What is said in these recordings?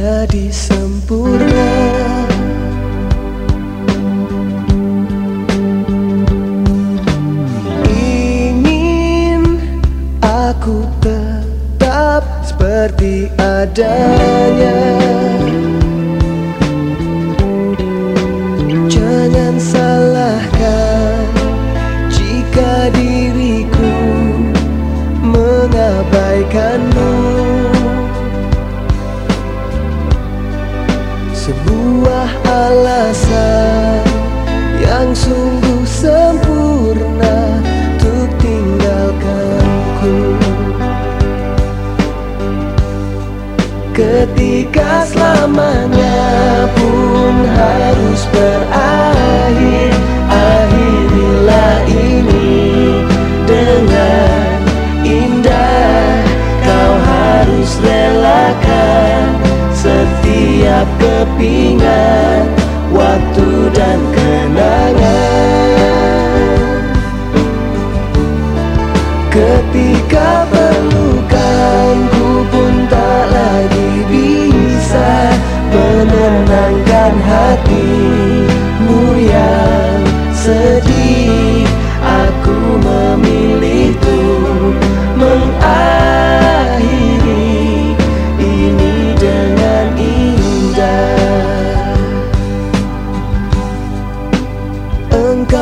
Jadi sempurna. Ingin aku tetap seperti adanya. Jangan salah alasan yang sungguh sempurna Untuk tinggalkanku. Ketika selamanya pun harus berakhir Akhirilah ini dengan indah. Kau harus relakan setiap kepingan Waktu dan kenangan. Ketika pelukanku pun tak lagi bisa Menenangkan hatimu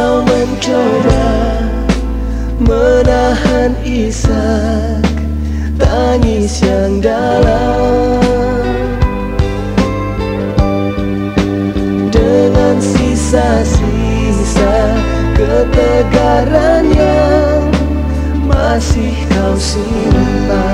Engkau mencoba menahan isak tangis yang dalam. Dengan sisa-sisa ketegaran yang masih kau simpan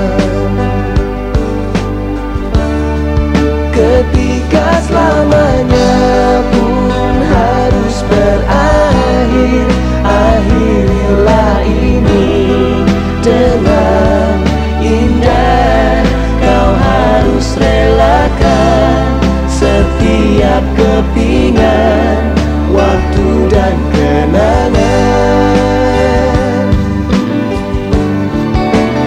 indah Kau harus relakan setiap kepingan Waktu dan kenangan.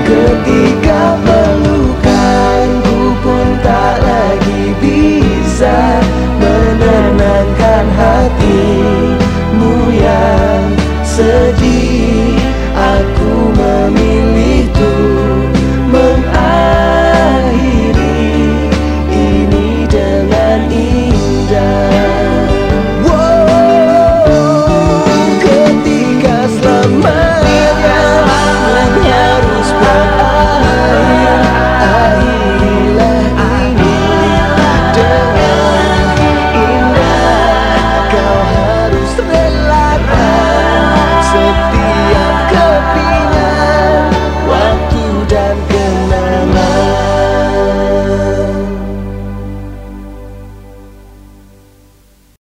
Ketika melukanku pun tak lagi bisa Menenangkan hatimu yang sedih. Aku memilih